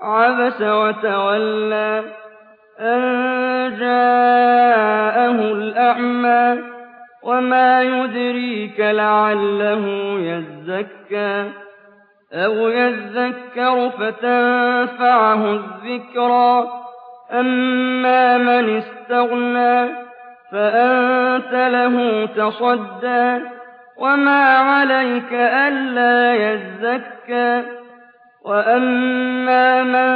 عَبَسَ وَتَوَلَّىٰ أَن جَاءَهُ الْأَعْمَىٰ وَمَا يُدْرِيكَ لَعَلَّهُ يَزَّكَّىٰ أَوْ يَذَّكَّرُ فَتَنفَعَهُ الذِّكْرَىٰ أَمَّا مَنِ اسْتَغْنَىٰ فَأَنتَ لَهُ تَصَدَّىٰ وَمَا عَلَيْكَ أَلَّا يَزَّكَّىٰ وَأَمَّا مَن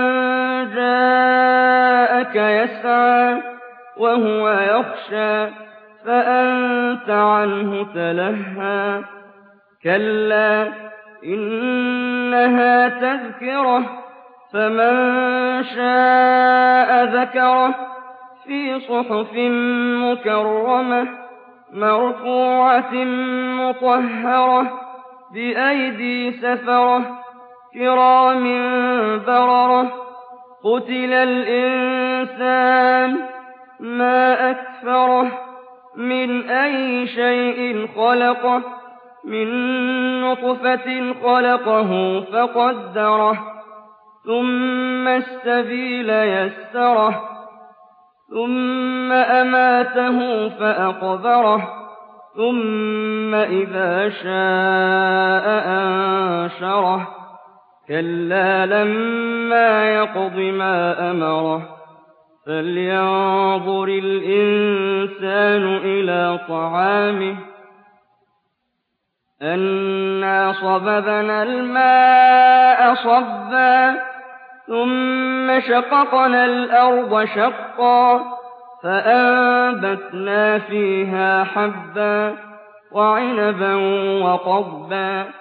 جَاءَكَ يَسْعَىٰ وَهُوَ يَخْشَىٰ فَأَنتَ عَنْهُ تَلَهَّىٰ كَلَّا إِنَّهَا تَذْكِرَةٌ فَمَن شَاءَ ذَكَرَهُ فِي صُحُفٍ مُّكَرَّمَةٍ مَّرْفُوعَةٍ مُّطَهَّرَةٍ بِأَيْدِي سَفَرَةٍ كِرَامٍ بَرَرَةٍ قُتِلَ الْإِنسَانُ مَا أَكْفَرَهُ مِنْ أَيِّ شَيْءٍ خَلَقَهُ مِن نُّطْفَةٍ خَلَقَهُ فَقَدَّرَهُ ثُمَّ السَّبِيلَ يَسَّرَهُ ثُمَّ أَمَاتَهُ فَأَقْبَرَهُ ثُمَّ إِذَا شَاءَ أَنشَرَهُ. كَلَّا لَمَّا يَقْضِ مَا أَمَرَهُ فَلْيَنظُرِ الْإِنسَانُ إِلَىٰ طَعَامِهِ أَنَّا صَبَبْنَا الْمَاءَ صَبًّا ثُمَّ شَقَقْنَا الْأَرْضَ شَقًّا فَأَنبَتْنَا فِيهَا حَبًّا وَعِنَبًا وَقَضْبًا